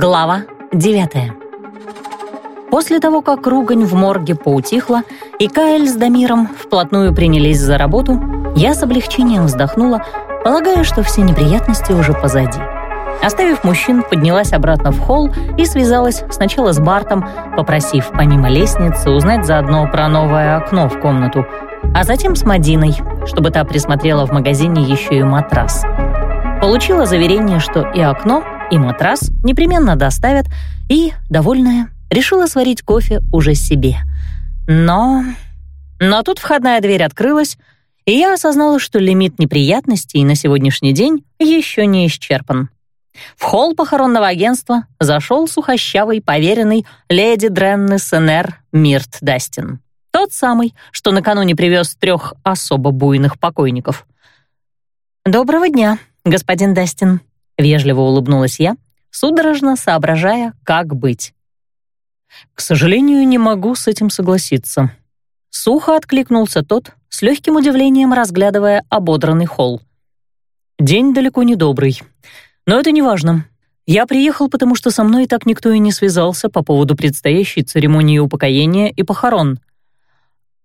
Глава 9 После того, как ругань в морге поутихла, и Каэль с Дамиром вплотную принялись за работу, я с облегчением вздохнула, полагая, что все неприятности уже позади. Оставив мужчин, поднялась обратно в холл и связалась сначала с Бартом, попросив помимо лестницы узнать заодно про новое окно в комнату, а затем с Мадиной, чтобы та присмотрела в магазине еще и матрас. Получила заверение, что и окно, и матрас непременно доставят, и, довольная, решила сварить кофе уже себе. Но... Но тут входная дверь открылась, и я осознала, что лимит неприятностей на сегодняшний день еще не исчерпан. В холл похоронного агентства зашел сухощавый поверенный леди Дренны СНР Мирт Дастин. Тот самый, что накануне привез трех особо буйных покойников. «Доброго дня, господин Дастин», — вежливо улыбнулась я, судорожно соображая, как быть. «К сожалению, не могу с этим согласиться». Сухо откликнулся тот, с легким удивлением разглядывая ободранный холл. «День далеко не добрый. Но это не важно. Я приехал, потому что со мной так никто и не связался по поводу предстоящей церемонии упокоения и похорон.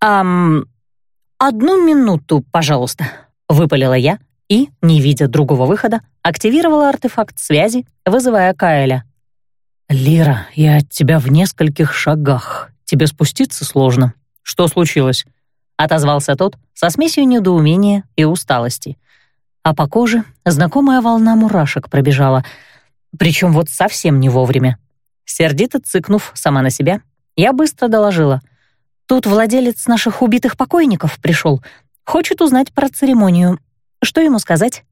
«Ам... одну минуту, пожалуйста», — выпалила я и, не видя другого выхода, активировала артефакт связи, вызывая Каэля. «Лира, я от тебя в нескольких шагах. Тебе спуститься сложно. Что случилось?» — отозвался тот со смесью недоумения и усталости а по коже знакомая волна мурашек пробежала, причем вот совсем не вовремя. Сердито цыкнув сама на себя, я быстро доложила. «Тут владелец наших убитых покойников пришел. Хочет узнать про церемонию. Что ему сказать?»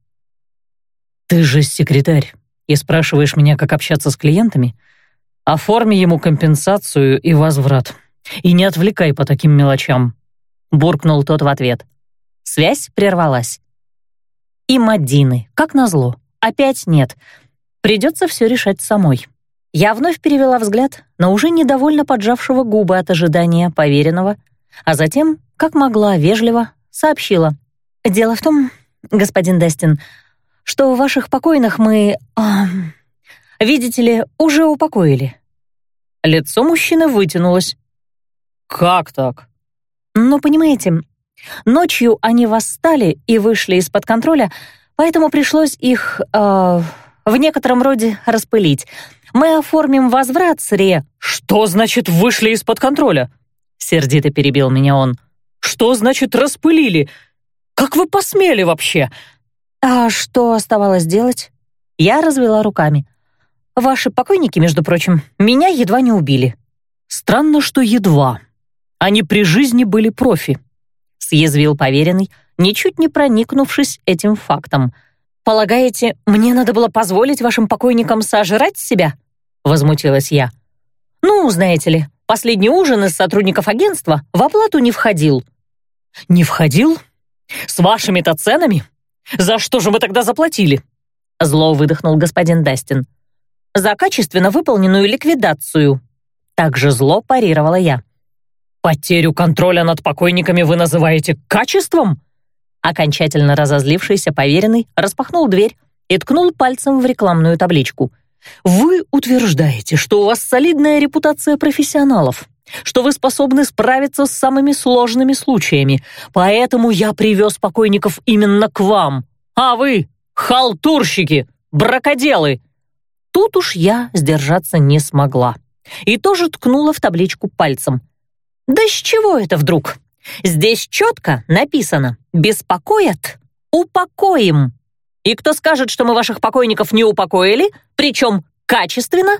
«Ты же секретарь и спрашиваешь меня, как общаться с клиентами? Оформи ему компенсацию и возврат. И не отвлекай по таким мелочам», — буркнул тот в ответ. Связь прервалась. И Мадины, как назло, опять нет. Придется все решать самой. Я вновь перевела взгляд на уже недовольно поджавшего губы от ожидания поверенного, а затем, как могла, вежливо сообщила. «Дело в том, господин Дестин, что у ваших покойных мы, э, видите ли, уже упокоили». Лицо мужчины вытянулось. «Как так?» «Ну, понимаете, Ночью они восстали и вышли из-под контроля, поэтому пришлось их э, в некотором роде распылить. Мы оформим возврат с ре...» «Что значит «вышли из-под контроля»?» Сердито перебил меня он. «Что значит «распылили»? Как вы посмели вообще?» «А что оставалось делать?» Я развела руками. «Ваши покойники, между прочим, меня едва не убили». «Странно, что едва. Они при жизни были профи», съязвил поверенный, ничуть не проникнувшись этим фактом. «Полагаете, мне надо было позволить вашим покойникам сожрать себя?» — возмутилась я. «Ну, знаете ли, последний ужин из сотрудников агентства в оплату не входил». «Не входил? С вашими-то ценами? За что же мы тогда заплатили?» Зло выдохнул господин Дастин. «За качественно выполненную ликвидацию». Также зло парировала я. «Потерю контроля над покойниками вы называете качеством?» Окончательно разозлившийся поверенный распахнул дверь и ткнул пальцем в рекламную табличку. «Вы утверждаете, что у вас солидная репутация профессионалов, что вы способны справиться с самыми сложными случаями, поэтому я привез покойников именно к вам. А вы — халтурщики, бракоделы!» Тут уж я сдержаться не смогла и тоже ткнула в табличку пальцем — да с чего это вдруг? Здесь четко написано «беспокоят, упокоим». И кто скажет, что мы ваших покойников не упокоили, причем качественно?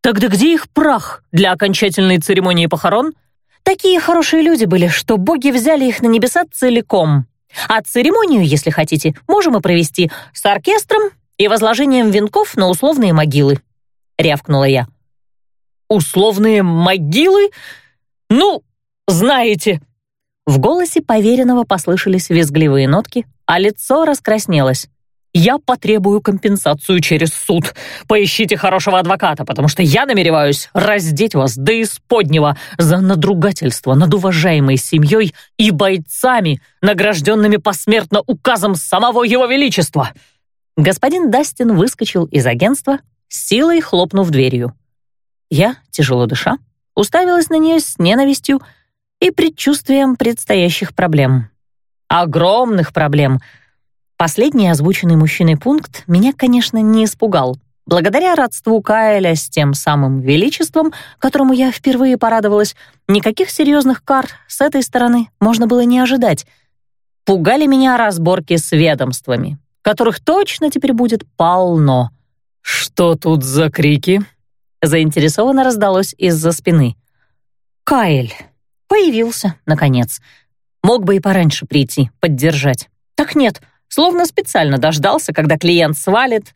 Тогда где их прах для окончательной церемонии похорон? Такие хорошие люди были, что боги взяли их на небеса целиком. А церемонию, если хотите, можем и провести с оркестром и возложением венков на условные могилы», — рявкнула я. «Условные могилы? Ну, знаете!» В голосе поверенного послышались визгливые нотки, а лицо раскраснелось. «Я потребую компенсацию через суд. Поищите хорошего адвоката, потому что я намереваюсь раздеть вас до исподнего за надругательство над уважаемой семьей и бойцами, награжденными посмертно указом самого его величества». Господин Дастин выскочил из агентства силой хлопнув дверью. Я, тяжело дыша, уставилась на нее с ненавистью и предчувствием предстоящих проблем. Огромных проблем. Последний озвученный мужчиной пункт меня, конечно, не испугал. Благодаря родству Каэля с тем самым величеством, которому я впервые порадовалась, никаких серьезных кар с этой стороны можно было не ожидать. Пугали меня разборки с ведомствами, которых точно теперь будет полно. «Что тут за крики?» Заинтересованно раздалось из-за спины. «Каэль. Появился, наконец. Мог бы и пораньше прийти, поддержать. Так нет, словно специально дождался, когда клиент свалит,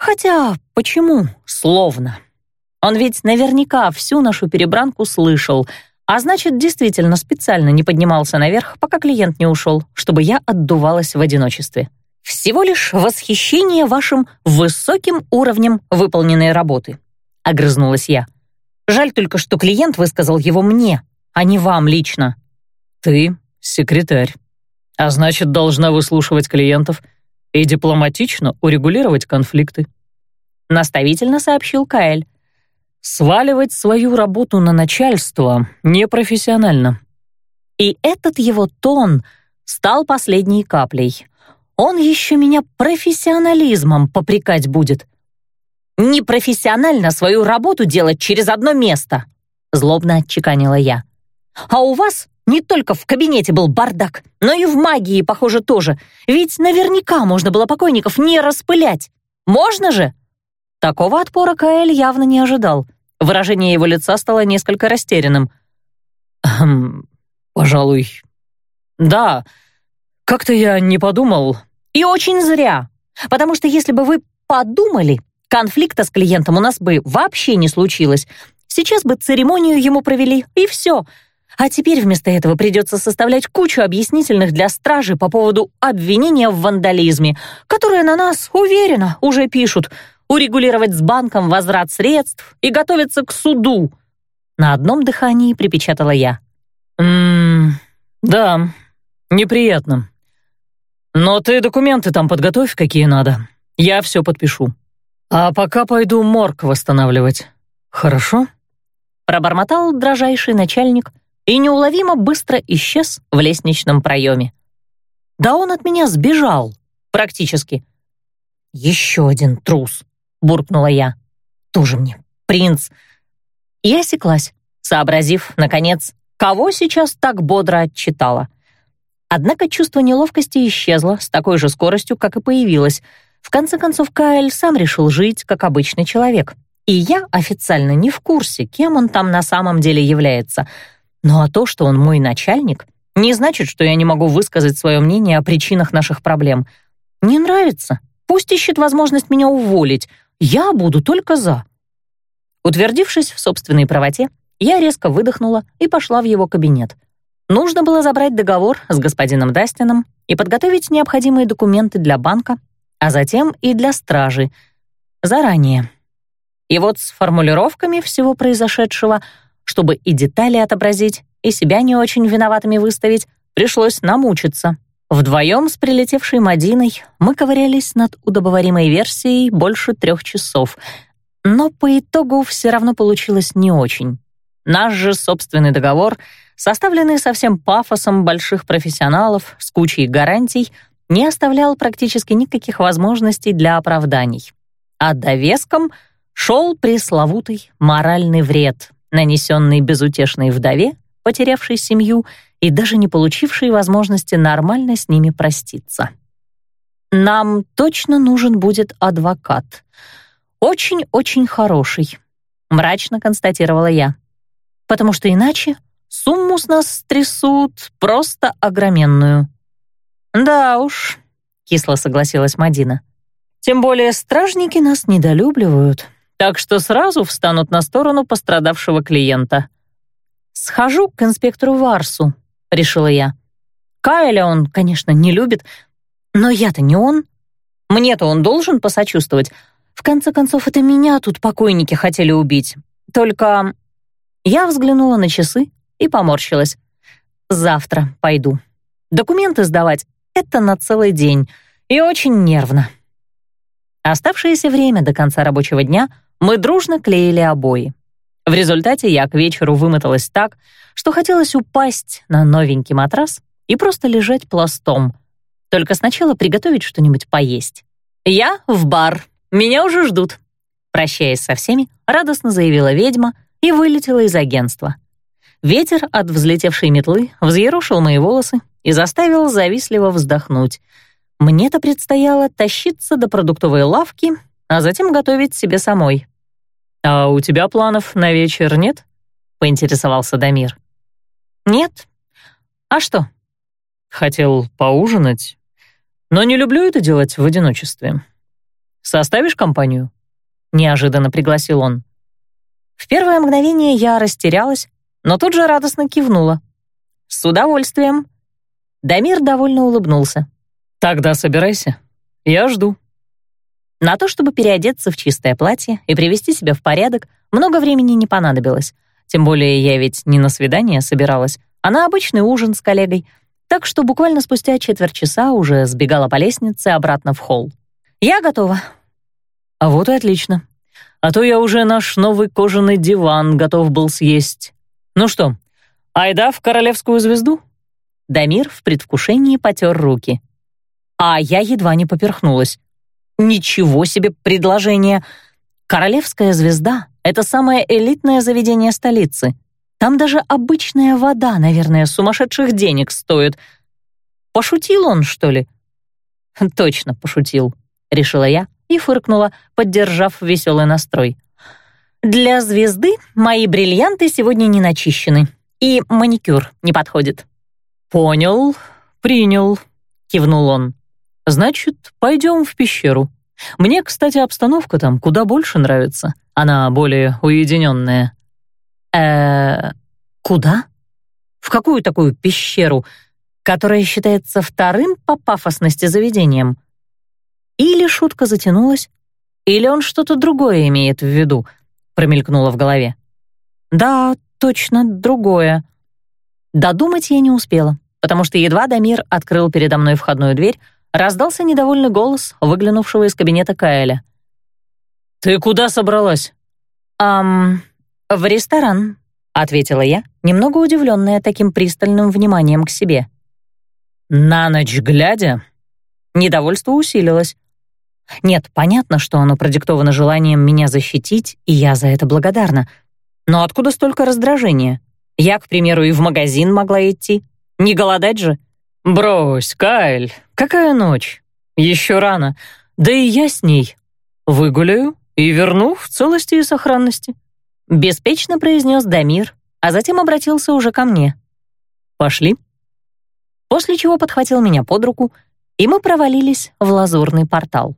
Хотя, почему словно? Он ведь наверняка всю нашу перебранку слышал, а значит, действительно специально не поднимался наверх, пока клиент не ушел, чтобы я отдувалась в одиночестве. Всего лишь восхищение вашим высоким уровнем выполненной работы. Огрызнулась я. Жаль только, что клиент высказал его мне, а не вам лично. Ты секретарь, а значит, должна выслушивать клиентов — и дипломатично урегулировать конфликты», — наставительно сообщил Каэль. «Сваливать свою работу на начальство непрофессионально». И этот его тон стал последней каплей. Он еще меня профессионализмом попрекать будет. «Непрофессионально свою работу делать через одно место», — злобно отчеканила я. «А у вас не только в кабинете был бардак, но и в магии, похоже, тоже. Ведь наверняка можно было покойников не распылять. Можно же? Такого отпора Каэль явно не ожидал. Выражение его лица стало несколько растерянным. «Хм, пожалуй, да. Как-то я не подумал». «И очень зря. Потому что если бы вы подумали, конфликта с клиентом у нас бы вообще не случилось. Сейчас бы церемонию ему провели, и все». А теперь вместо этого придется составлять кучу объяснительных для стражи по поводу обвинения в вандализме, которые на нас, уверенно, уже пишут, урегулировать с банком возврат средств и готовиться к суду. На одном дыхании припечатала я. «Ммм, да, неприятно. Но ты документы там подготовь, какие надо. Я все подпишу. А пока пойду морг восстанавливать. Хорошо?» Пробормотал дрожайший начальник, и неуловимо быстро исчез в лестничном проеме. Да он от меня сбежал, практически. «Еще один трус», — буркнула я. «Тоже мне принц». И осеклась, сообразив, наконец, кого сейчас так бодро отчитала. Однако чувство неловкости исчезло с такой же скоростью, как и появилось. В конце концов, Каэль сам решил жить, как обычный человек. И я официально не в курсе, кем он там на самом деле является — ну а то, что он мой начальник, не значит, что я не могу высказать свое мнение о причинах наших проблем. Не нравится? Пусть ищет возможность меня уволить. Я буду только за. Утвердившись в собственной правоте, я резко выдохнула и пошла в его кабинет. Нужно было забрать договор с господином Дастином и подготовить необходимые документы для банка, а затем и для стражи. Заранее. И вот с формулировками всего произошедшего — чтобы и детали отобразить, и себя не очень виноватыми выставить, пришлось намучиться. Вдвоем с прилетевшей Мадиной мы ковырялись над удобоваримой версией больше трех часов, но по итогу все равно получилось не очень. Наш же собственный договор, составленный со всем пафосом больших профессионалов с кучей гарантий, не оставлял практически никаких возможностей для оправданий. А довеском шел пресловутый моральный вред, нанесенный безутешной вдове, потерявшей семью и даже не получившей возможности нормально с ними проститься. Нам точно нужен будет адвокат. Очень-очень хороший, мрачно констатировала я. Потому что иначе сумму с нас стрясут просто огроменную. Да уж, кисло согласилась Мадина. Тем более стражники нас недолюбливают так что сразу встанут на сторону пострадавшего клиента. «Схожу к инспектору Варсу», — решила я. Кайля он, конечно, не любит, но я-то не он. Мне-то он должен посочувствовать. В конце концов, это меня тут покойники хотели убить. Только я взглянула на часы и поморщилась. Завтра пойду. Документы сдавать — это на целый день и очень нервно. Оставшееся время до конца рабочего дня мы дружно клеили обои. В результате я к вечеру вымоталась так, что хотелось упасть на новенький матрас и просто лежать пластом. Только сначала приготовить что-нибудь поесть. «Я в бар. Меня уже ждут». Прощаясь со всеми, радостно заявила ведьма и вылетела из агентства. Ветер от взлетевшей метлы взъерошил мои волосы и заставил завистливо вздохнуть. Мне-то предстояло тащиться до продуктовой лавки, а затем готовить себе самой. «А у тебя планов на вечер нет?» — поинтересовался Дамир. «Нет. А что?» «Хотел поужинать, но не люблю это делать в одиночестве. Составишь компанию?» — неожиданно пригласил он. В первое мгновение я растерялась, но тут же радостно кивнула. «С удовольствием». Дамир довольно улыбнулся. «Тогда собирайся. Я жду». На то, чтобы переодеться в чистое платье и привести себя в порядок, много времени не понадобилось. Тем более я ведь не на свидание собиралась, а на обычный ужин с коллегой. Так что буквально спустя четверть часа уже сбегала по лестнице обратно в холл. «Я готова». «А вот и отлично. А то я уже наш новый кожаный диван готов был съесть. Ну что, айда в королевскую звезду?» Дамир в предвкушении потер руки. А я едва не поперхнулась. Ничего себе предложение! Королевская звезда — это самое элитное заведение столицы. Там даже обычная вода, наверное, сумасшедших денег стоит. Пошутил он, что ли? Точно пошутил, решила я и фыркнула, поддержав веселый настрой. Для звезды мои бриллианты сегодня не начищены, и маникюр не подходит. Понял, принял, кивнул он. Значит, пойдем в пещеру. Мне, кстати, обстановка там куда больше нравится. Она более уединенная. Э, куда? В какую такую пещеру, которая считается вторым по пафосности заведением? Или шутка затянулась, или он что-то другое имеет в виду, промелькнуло в голове. Да, точно, другое. Додумать я не успела, потому что едва Дамир открыл передо мной входную дверь, раздался недовольный голос, выглянувшего из кабинета Каэля. «Ты куда собралась?» «Ам, в ресторан», — ответила я, немного удивленная таким пристальным вниманием к себе. «На ночь глядя?» Недовольство усилилось. Нет, понятно, что оно продиктовано желанием меня защитить, и я за это благодарна. Но откуда столько раздражения? Я, к примеру, и в магазин могла идти. Не голодать же. «Брось, Кайль, какая ночь? Еще рано. Да и я с ней. Выгуляю и верну в целости и сохранности», — беспечно произнес Дамир, а затем обратился уже ко мне. «Пошли». После чего подхватил меня под руку, и мы провалились в лазурный портал.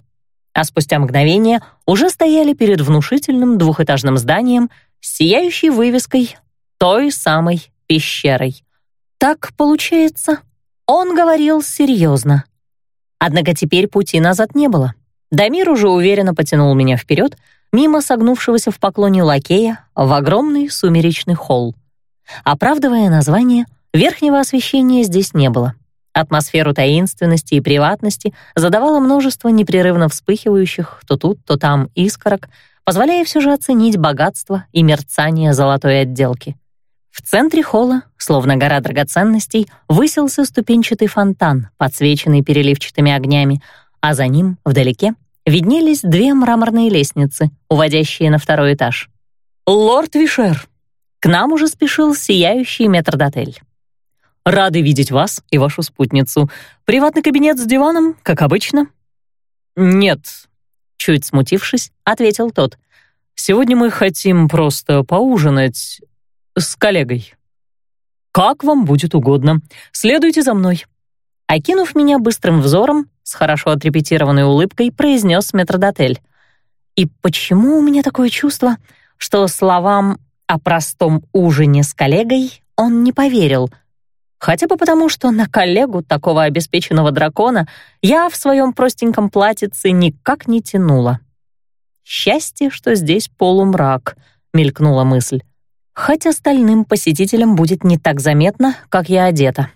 А спустя мгновение уже стояли перед внушительным двухэтажным зданием с сияющей вывеской той самой пещерой. Так получается, он говорил серьезно. Однако теперь пути назад не было. Дамир уже уверенно потянул меня вперед, мимо согнувшегося в поклоне лакея, в огромный сумеречный холл. Оправдывая название, верхнего освещения здесь не было. Атмосферу таинственности и приватности задавало множество непрерывно вспыхивающих то тут, то там искорок, позволяя все же оценить богатство и мерцание золотой отделки. В центре холла, словно гора драгоценностей, высился ступенчатый фонтан, подсвеченный переливчатыми огнями, а за ним, вдалеке, виднелись две мраморные лестницы, уводящие на второй этаж. «Лорд Вишер!» К нам уже спешил сияющий метрдотель. «Рады видеть вас и вашу спутницу. Приватный кабинет с диваном, как обычно?» «Нет», — чуть смутившись, ответил тот. «Сегодня мы хотим просто поужинать с коллегой. Как вам будет угодно. Следуйте за мной. Окинув меня быстрым взором, с хорошо отрепетированной улыбкой произнес метрдотель. И почему у меня такое чувство, что словам о простом ужине с коллегой он не поверил? Хотя бы потому, что на коллегу такого обеспеченного дракона я в своем простеньком платьице никак не тянула. «Счастье, что здесь полумрак», — мелькнула мысль хоть остальным посетителям будет не так заметно, как я одета.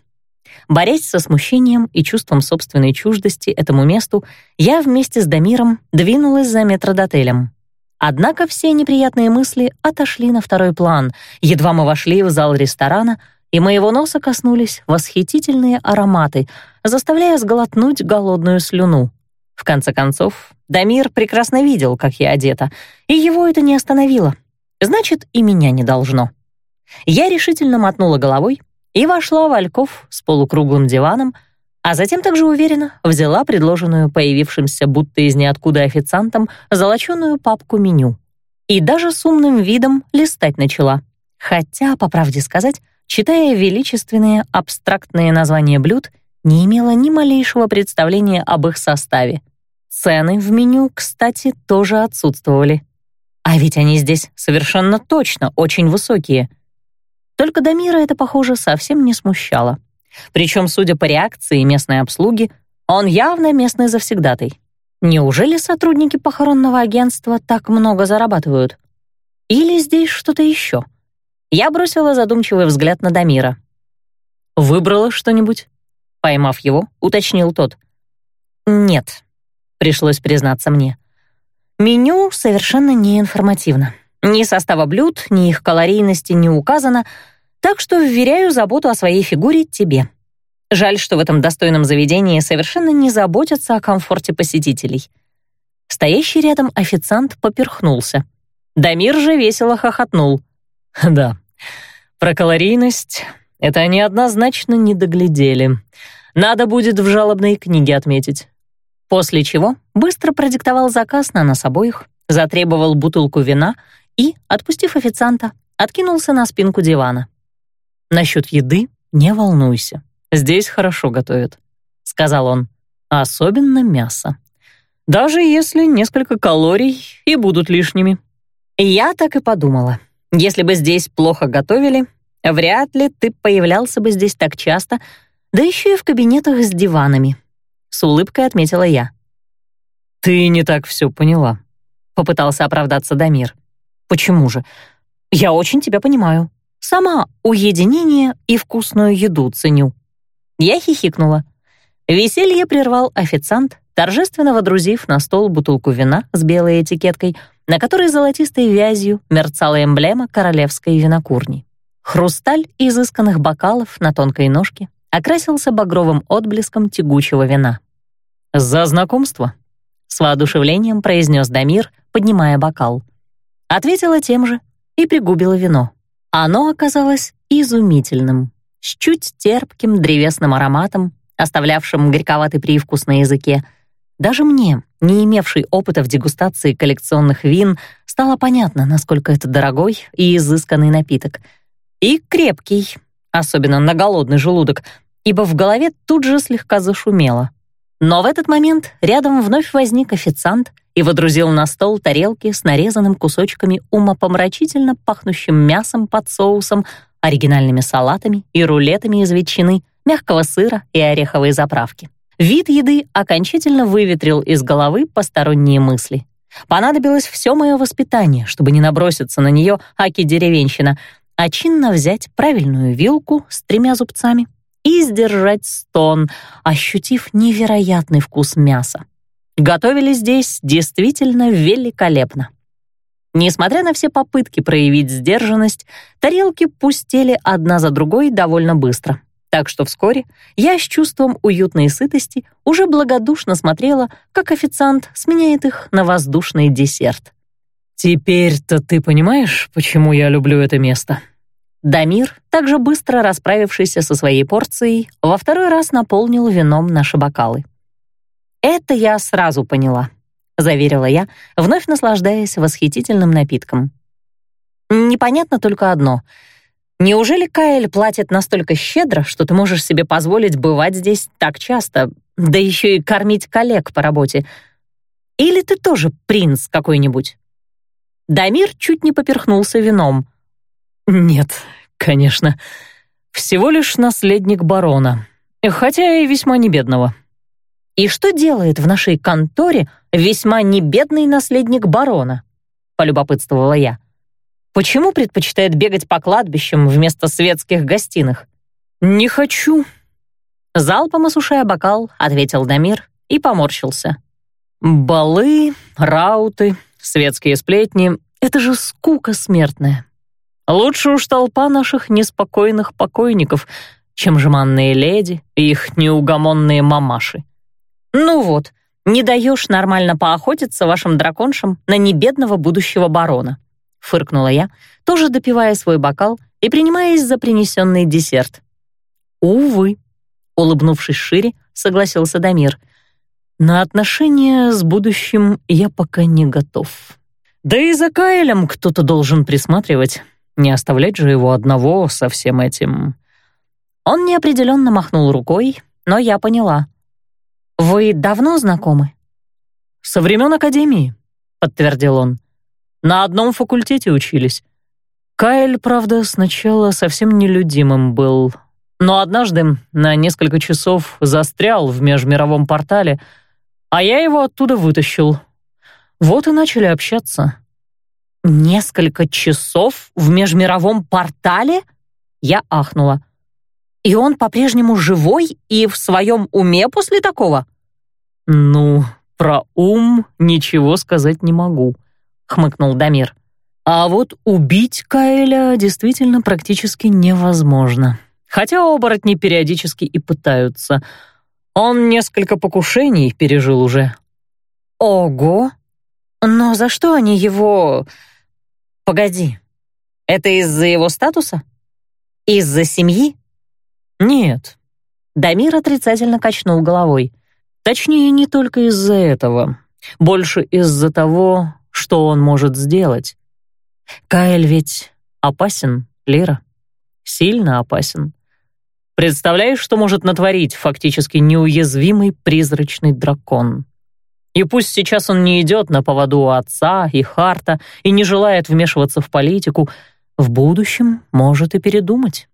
Борясь со смущением и чувством собственной чуждости этому месту, я вместе с Дамиром двинулась за метродотелем. Однако все неприятные мысли отошли на второй план. Едва мы вошли в зал ресторана, и моего носа коснулись восхитительные ароматы, заставляя сглотнуть голодную слюну. В конце концов, Дамир прекрасно видел, как я одета, и его это не остановило. Значит, и меня не должно. Я решительно мотнула головой и вошла в Альков с полукруглым диваном, а затем также уверенно взяла предложенную появившимся будто из ниоткуда официантом золоченую папку меню. И даже с умным видом листать начала. Хотя, по правде сказать, читая величественные абстрактные названия блюд, не имела ни малейшего представления об их составе. Цены в меню, кстати, тоже отсутствовали. А ведь они здесь совершенно точно очень высокие. Только Дамира это, похоже, совсем не смущало. Причем, судя по реакции местной обслуги, он явно местный завсегдатый. Неужели сотрудники похоронного агентства так много зарабатывают? Или здесь что-то еще? Я бросила задумчивый взгляд на Дамира. «Выбрала что-нибудь?» Поймав его, уточнил тот. «Нет», — пришлось признаться мне. «Меню совершенно не информативно. Ни состава блюд, ни их калорийности не указано, так что вверяю заботу о своей фигуре тебе. Жаль, что в этом достойном заведении совершенно не заботятся о комфорте посетителей». Стоящий рядом официант поперхнулся. Дамир же весело хохотнул. «Да, про калорийность это они однозначно не доглядели. Надо будет в жалобной книге отметить. После чего быстро продиктовал заказ на нас обоих, затребовал бутылку вина и, отпустив официанта, откинулся на спинку дивана. «Насчет еды не волнуйся. Здесь хорошо готовят», — сказал он. «Особенно мясо. Даже если несколько калорий и будут лишними». Я так и подумала. Если бы здесь плохо готовили, вряд ли ты появлялся бы здесь так часто, да еще и в кабинетах с диванами. С улыбкой отметила я. Ты не так все поняла, попытался оправдаться Дамир. Почему же? Я очень тебя понимаю. Сама уединение и вкусную еду ценю. Я хихикнула. Веселье прервал официант, торжественно водрузив на стол бутылку вина с белой этикеткой — на которой золотистой вязью мерцала эмблема королевской винокурни. Хрусталь изысканных бокалов на тонкой ножке окрасился багровым отблеском тягучего вина. «За знакомство», — с воодушевлением произнес Дамир, поднимая бокал. Ответила тем же и пригубила вино. Оно оказалось изумительным, с чуть терпким древесным ароматом, оставлявшим горьковатый привкус на языке. Даже мне, не имевшей опыта в дегустации коллекционных вин, стало понятно, насколько это дорогой и изысканный напиток. И крепкий, особенно на голодный желудок, ибо в голове тут же слегка зашумело. Но в этот момент рядом вновь возник официант и водрузил на стол тарелки с нарезанным кусочками умопомрачительно пахнущим мясом под соусом, оригинальными салатами и рулетами из ветчины, мягкого сыра и ореховой заправки. Вид еды окончательно выветрил из головы посторонние мысли. Понадобилось все мое воспитание, чтобы не наброситься на нее аки-деревенщина, а чинно взять правильную вилку с тремя зубцами и сдержать стон, ощутив невероятный вкус мяса. Готовили здесь действительно великолепно. Несмотря на все попытки проявить сдержанность, тарелки пустели одна за другой довольно быстро. Так что вскоре я с чувством уютной сытости уже благодушно смотрела, как официант сменяет их на воздушный десерт. «Теперь-то ты понимаешь, почему я люблю это место?» Дамир, также быстро расправившийся со своей порцией, во второй раз наполнил вином наши бокалы. «Это я сразу поняла», — заверила я, вновь наслаждаясь восхитительным напитком. «Непонятно только одно — Неужели Каэль платит настолько щедро, что ты можешь себе позволить бывать здесь так часто, да еще и кормить коллег по работе? Или ты тоже принц какой-нибудь?» Дамир чуть не поперхнулся вином. «Нет, конечно. Всего лишь наследник барона, хотя и весьма небедного». «И что делает в нашей конторе весьма небедный наследник барона?» — полюбопытствовала я. Почему предпочитает бегать по кладбищам вместо светских гостиных? Не хочу. Залпом осушая бокал, ответил Дамир и поморщился. «Балы, рауты, светские сплетни — это же скука смертная. Лучше уж толпа наших неспокойных покойников, чем жеманные леди и их неугомонные мамаши». «Ну вот, не даешь нормально поохотиться вашим драконшам на небедного будущего барона», — фыркнула я, тоже допивая свой бокал и принимаясь за принесенный десерт. «Увы», — улыбнувшись шире, согласился Дамир. «На отношения с будущим я пока не готов. Да и за Кайлем кто-то должен присматривать, не оставлять же его одного со всем этим». Он неопределенно махнул рукой, но я поняла. «Вы давно знакомы?» «Со времен Академии», — подтвердил он. «На одном факультете учились. Кайл, правда, сначала совсем нелюдимым был, но однажды на несколько часов застрял в межмировом портале, а я его оттуда вытащил. Вот и начали общаться. «Несколько часов в межмировом портале?» Я ахнула. «И он по-прежнему живой и в своем уме после такого?» «Ну, про ум ничего сказать не могу», — хмыкнул Дамир. А вот убить Каэля действительно практически невозможно. Хотя оборотни периодически и пытаются. Он несколько покушений пережил уже. Ого! Но за что они его... Погоди, это из-за его статуса? Из-за семьи? Нет. Дамир отрицательно качнул головой. Точнее, не только из-за этого. Больше из-за того, что он может сделать. Каэль ведь опасен, Лира. Сильно опасен. Представляешь, что может натворить фактически неуязвимый призрачный дракон? И пусть сейчас он не идет на поводу у отца и Харта и не желает вмешиваться в политику, в будущем может и передумать.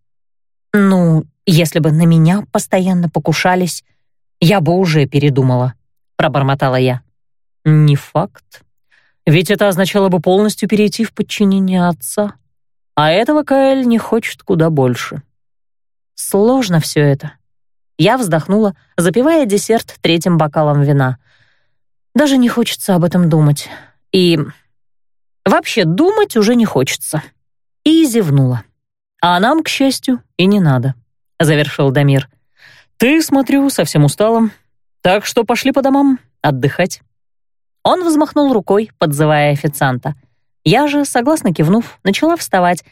«Ну, если бы на меня постоянно покушались, я бы уже передумала», — пробормотала я. «Не факт», ведь это означало бы полностью перейти в подчинение отца. А этого Каэль не хочет куда больше. Сложно все это. Я вздохнула, запивая десерт третьим бокалом вина. Даже не хочется об этом думать. И вообще думать уже не хочется. И зевнула. А нам, к счастью, и не надо, завершил Дамир. Ты, смотрю, совсем устала. Так что пошли по домам отдыхать. Он взмахнул рукой, подзывая официанта. Я же, согласно кивнув, начала вставать,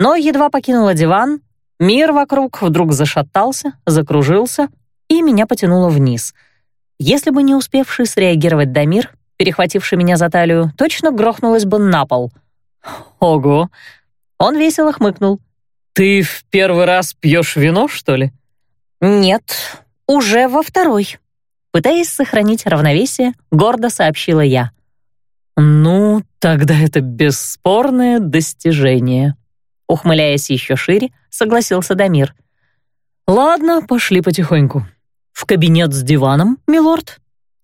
но едва покинула диван, мир вокруг вдруг зашатался, закружился, и меня потянуло вниз. Если бы не успевший среагировать Дамир, перехвативший меня за талию, точно грохнулась бы на пол. «Ого!» Он весело хмыкнул. «Ты в первый раз пьешь вино, что ли?» «Нет, уже во второй», Пытаясь сохранить равновесие, гордо сообщила я. «Ну, тогда это бесспорное достижение», — ухмыляясь еще шире, согласился Дамир. «Ладно, пошли потихоньку. В кабинет с диваном, милорд?»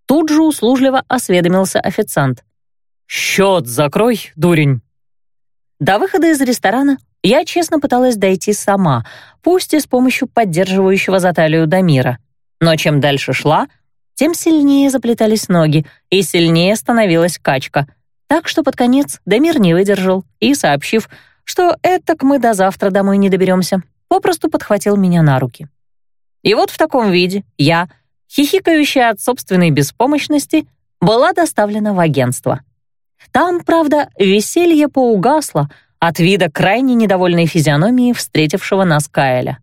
Тут же услужливо осведомился официант. «Счет закрой, дурень». До выхода из ресторана я честно пыталась дойти сама, пусть и с помощью поддерживающего за талию Дамира. Но чем дальше шла, тем сильнее заплетались ноги и сильнее становилась качка. Так что под конец Дамир не выдержал и, сообщив, что этак мы до завтра домой не доберемся, попросту подхватил меня на руки. И вот в таком виде я, хихикающая от собственной беспомощности, была доставлена в агентство. Там, правда, веселье поугасло от вида крайне недовольной физиономии встретившего нас Каэля.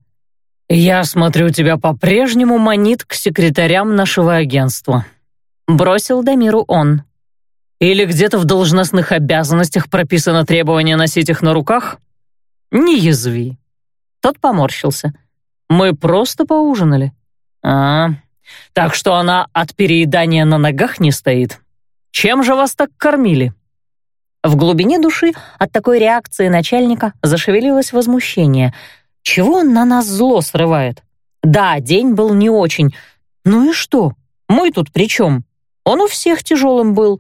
«Я смотрю, тебя по-прежнему манит к секретарям нашего агентства», — бросил Дамиру он. «Или где-то в должностных обязанностях прописано требование носить их на руках? Не язви». Тот поморщился. «Мы просто поужинали». «А, так что она от переедания на ногах не стоит. Чем же вас так кормили?» В глубине души от такой реакции начальника зашевелилось возмущение — чего он на нас зло срывает? Да, день был не очень. Ну и что? Мы тут при чем? Он у всех тяжелым был.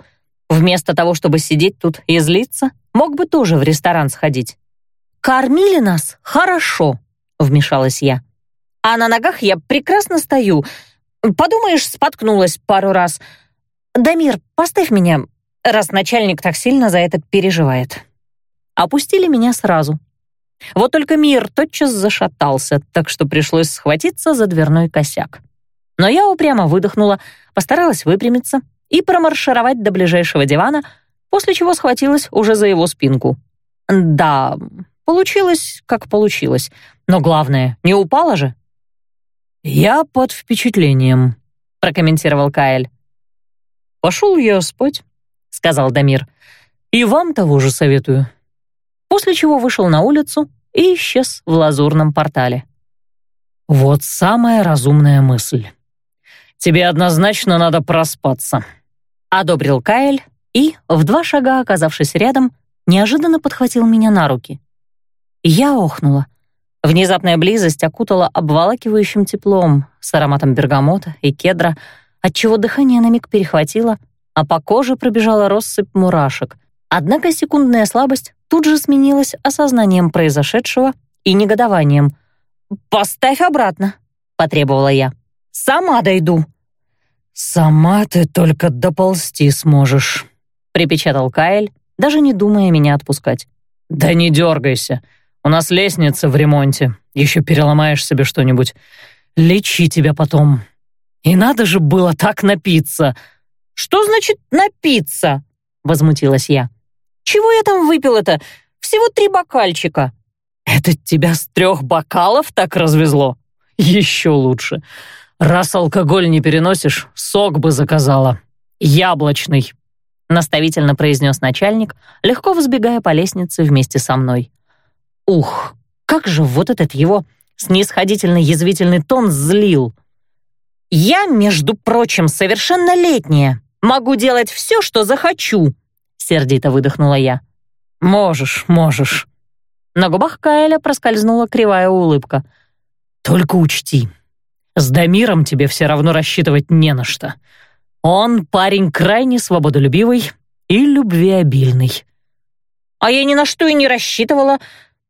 Вместо того, чтобы сидеть тут и злиться, мог бы тоже в ресторан сходить. «Кормили нас хорошо», — вмешалась я. А на ногах я прекрасно стою. Подумаешь, споткнулась пару раз. Дамир, поставь меня, раз начальник так сильно за это переживает. Опустили меня сразу. Вот только мир тотчас зашатался, так что пришлось схватиться за дверной косяк. Но я упрямо выдохнула, постаралась выпрямиться и промаршировать до ближайшего дивана, после чего схватилась уже за его спинку. Да, получилось, как получилось, но главное, не упала же. «Я под впечатлением», — прокомментировал Каэль. «Пошел я спать», — сказал Дамир. «И вам того же советую». После чего вышел на улицу и исчез в лазурном портале. «Вот самая разумная мысль. Тебе однозначно надо проспаться», — одобрил Каэль и, в два шага оказавшись рядом, неожиданно подхватил меня на руки. Я охнула. Внезапная близость окутала обволакивающим теплом с ароматом бергамота и кедра, отчего дыхание на миг перехватило, а по коже пробежала россыпь мурашек. Однако секундная слабость тут же сменилась осознанием произошедшего и негодованием. «Поставь обратно», — потребовала я. «Сама дойду». «Сама ты только доползти сможешь», — припечатал Каэль, даже не думая меня отпускать. «Да не дергайся. У нас лестница в ремонте. Еще переломаешь себе что-нибудь. Лечи тебя потом. И надо же было так напиться. Что значит напиться? Возмутилась я. Чего я там выпил-то? Всего три бокальчика. Это тебя с трех бокалов так развезло? Еще лучше. Раз алкоголь не переносишь, сок бы заказала. Яблочный. Наставительно произнес начальник, легко взбегая по лестнице вместе со мной. Ух, как же вот этот его снисходительно-язвительный тон злил. «Я, между прочим, совершеннолетняя. Могу делать все, что захочу», — сердито выдохнула я. «Можешь, можешь». На губах Каэля проскользнула кривая улыбка. «Только учти, с Дамиром тебе все равно рассчитывать не на что. Он парень крайне свободолюбивый и любвеобильный». «А я ни на что и не рассчитывала.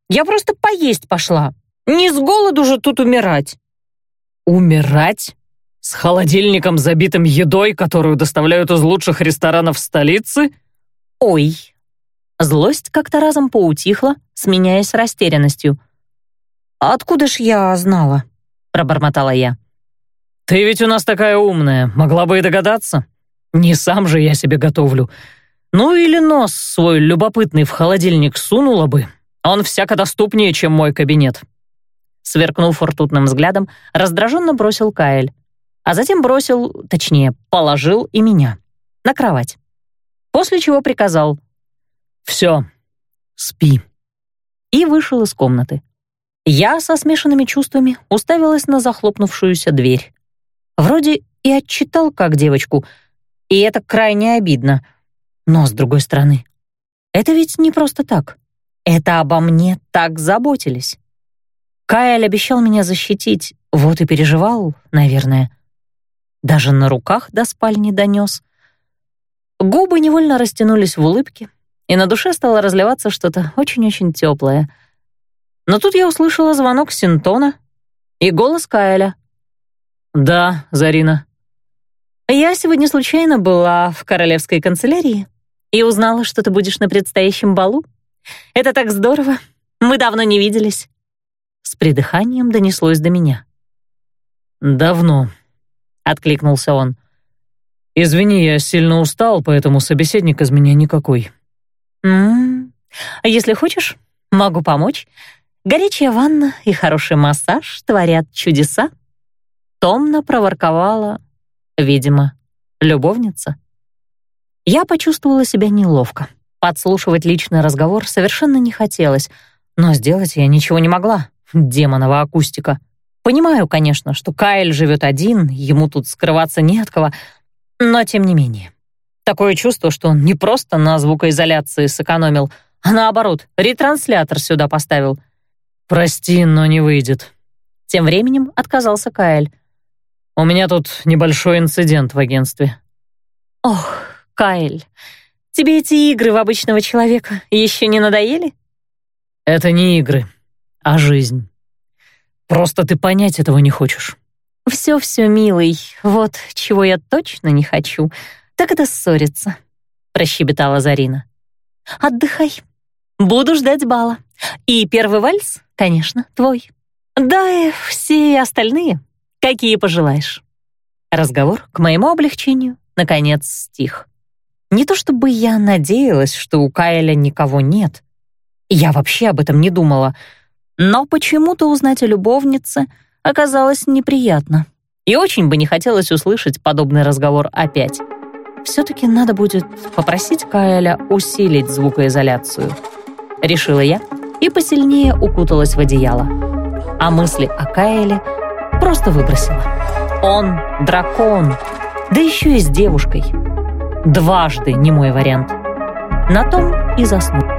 Я просто поесть пошла. Не с голоду же тут умирать». «Умирать? С холодильником, забитым едой, которую доставляют из лучших ресторанов столицы?» «Ой». Злость как-то разом поутихла, сменяясь растерянностью. «Откуда ж я знала?» — пробормотала я. «Ты ведь у нас такая умная, могла бы и догадаться. Не сам же я себе готовлю. Ну или нос свой любопытный в холодильник сунула бы, он всяко доступнее, чем мой кабинет». Сверкнув фортутным взглядом, раздраженно бросил Каэль, а затем бросил, точнее, положил и меня на кровать. После чего приказал «Все, спи» и вышел из комнаты. Я со смешанными чувствами уставилась на захлопнувшуюся дверь. Вроде и отчитал как девочку, и это крайне обидно. Но, с другой стороны, это ведь не просто так. Это обо мне так заботились. Кайл обещал меня защитить, вот и переживал, наверное. Даже на руках до спальни донес. Губы невольно растянулись в улыбке, и на душе стало разливаться что-то очень-очень теплое. Но тут я услышала звонок Синтона и голос Каэля. «Да, Зарина». «Я сегодня случайно была в королевской канцелярии и узнала, что ты будешь на предстоящем балу. Это так здорово. Мы давно не виделись. С придыханием донеслось до меня. Давно, откликнулся он. Извини, я сильно устал, поэтому собеседник из меня никакой. М-м. А если хочешь, могу помочь. Горячая ванна и хороший массаж творят чудеса. Томно проворковала, видимо, любовница. Я почувствовала себя неловко. Подслушивать личный разговор совершенно не хотелось, но сделать я ничего не могла. Демонова акустика. Понимаю, конечно, что Кайл живет один, ему тут скрываться не от кого, но тем не менее. Такое чувство, что он не просто на звукоизоляции сэкономил, а наоборот, ретранслятор сюда поставил. «Прости, но не выйдет». Тем временем отказался Кайл. «У меня тут небольшой инцидент в агентстве». «Ох, Кайл, Тебе эти игры в обычного человека еще не надоели? Это не игры, а жизнь. Просто ты понять этого не хочешь. Все-все, милый, вот чего я точно не хочу, так это ссориться, прощебетала Зарина. Отдыхай. Буду ждать бала. И первый вальс, конечно, твой. Да и все остальные, какие пожелаешь. Разговор, к моему облегчению, наконец стих. Не то чтобы я надеялась, что у Кайля никого нет. Я вообще об этом не думала. Но почему-то узнать о любовнице оказалось неприятно. И очень бы не хотелось услышать подобный разговор опять. Все-таки надо будет попросить Кайля усилить звукоизоляцию. Решила я и посильнее укуталась в одеяло. А мысли о Кайле просто выбросила. Он дракон, да еще и с девушкой. Дважды не мой вариант. На том и заснул.